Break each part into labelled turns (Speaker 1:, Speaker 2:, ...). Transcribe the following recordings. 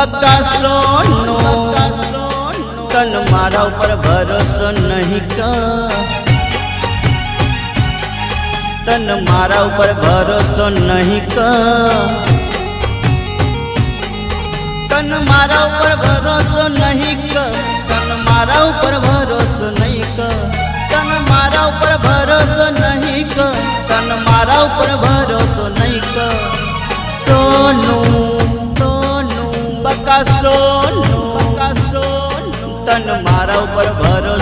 Speaker 1: બકા સોનો તન મારા ઉપર ભરોસો નહીં કર તન મારા ઉપર ભરોસો નહીં કર તન મારા ઉપર ભરોસો નહીં કર તન મારા ઉપર ભરોસો નહીં કર તન મારા ઉપર ભરોસો નહીં કર તન મારા ઉપર ભરોસો નહીં કર સોનું સોનું બકા સોનું બકા સોનું તન મારા ઉપર ભરોસો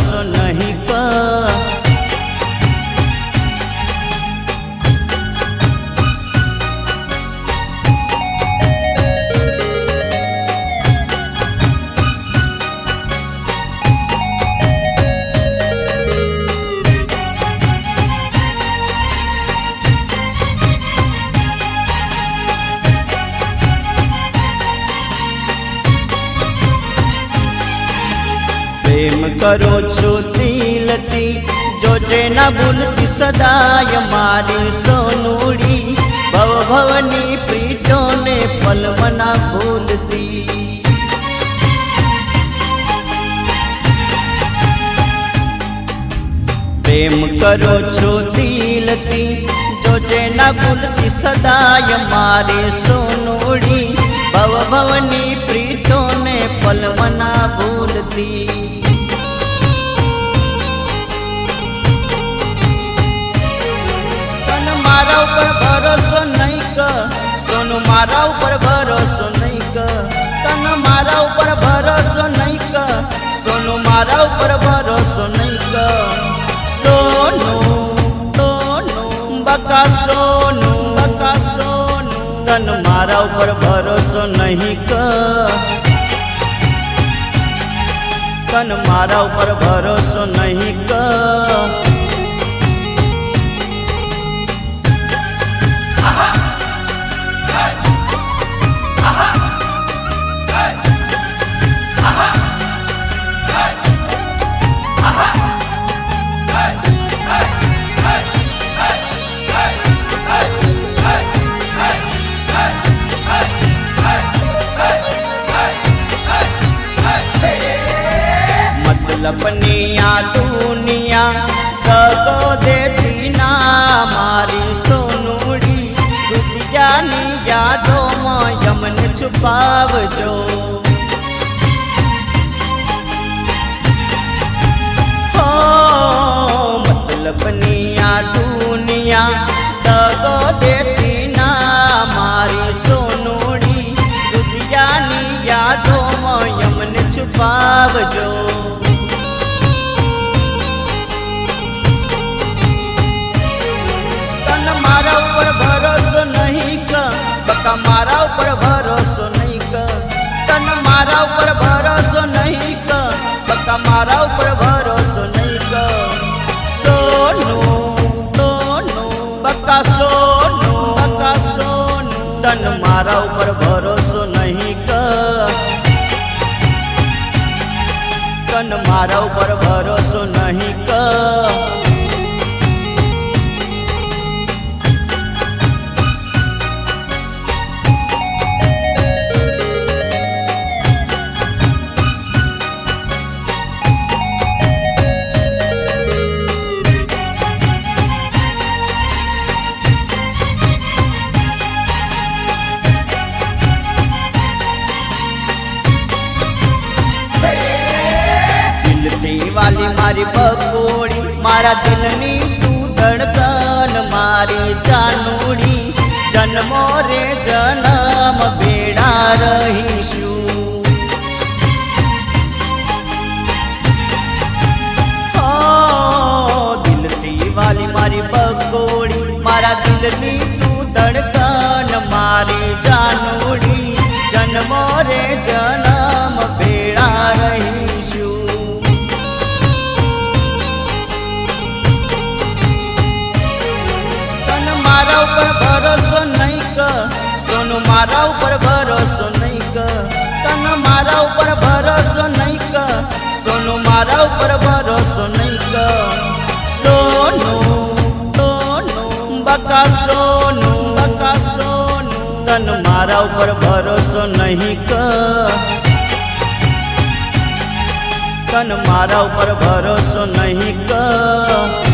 Speaker 1: કરો છો દિલથી જોજે ના ભૂલતી સદાય મારી સોનુડી ભવ ભવની પ્રીતોને પલવના ભૂલતી પ્રેમ કરો છો દિલથી જોજે ના ભૂલતી સદાય મારી સોનુડી ભવ ભવની मारा ऊपर भरोसा नहीं का। सुन मारा ऊपर भरोसा नहीं का। तन मारा ऊपर भरोसा नहीं का। सुन मारा ऊपर भरोसा नहीं का। सोनो सोनो, बका सोनो बका सोनो। तन मारा ऊपर भरोसा नहीं का। तन मारा ऊपर भरोसा नहीं का। લપની આ દુનિયા ગગો દેતી ના મારી સોનુડી રૂપિયાની યાદોમાં યમન છુપાવજો मारा ऊपर भरोसो नहीं का। तन मारा ऊपर भरोसो नहीं का। पक्का मारा ऊपर भरोसो नहीं का। सोनू सोनू पक्का सोनू पक्का सोनू। तन मारा ऊपर भरोसो नहीं का। तन मारा ऊपर भरोसो नहीं का। મારી બકોડી મારા દિલની તું ધડકન, મારી ચાનુડી જન્મો રે જન્મ ભેડા રહીશું. ઓ દિલથી વાલી મારી બકોડી મારા દિલની ऊपर भरोसो नहीं का। तन मारा ऊपर भरोसो नहीं का। सोनू मारा ऊपर भरोसो नहीं का। सोनू सोनू, बका सोनू बका सोनू। तन मारा ऊपर भरोसो नहीं का। तन मारा ऊपर भरोसो नहीं का।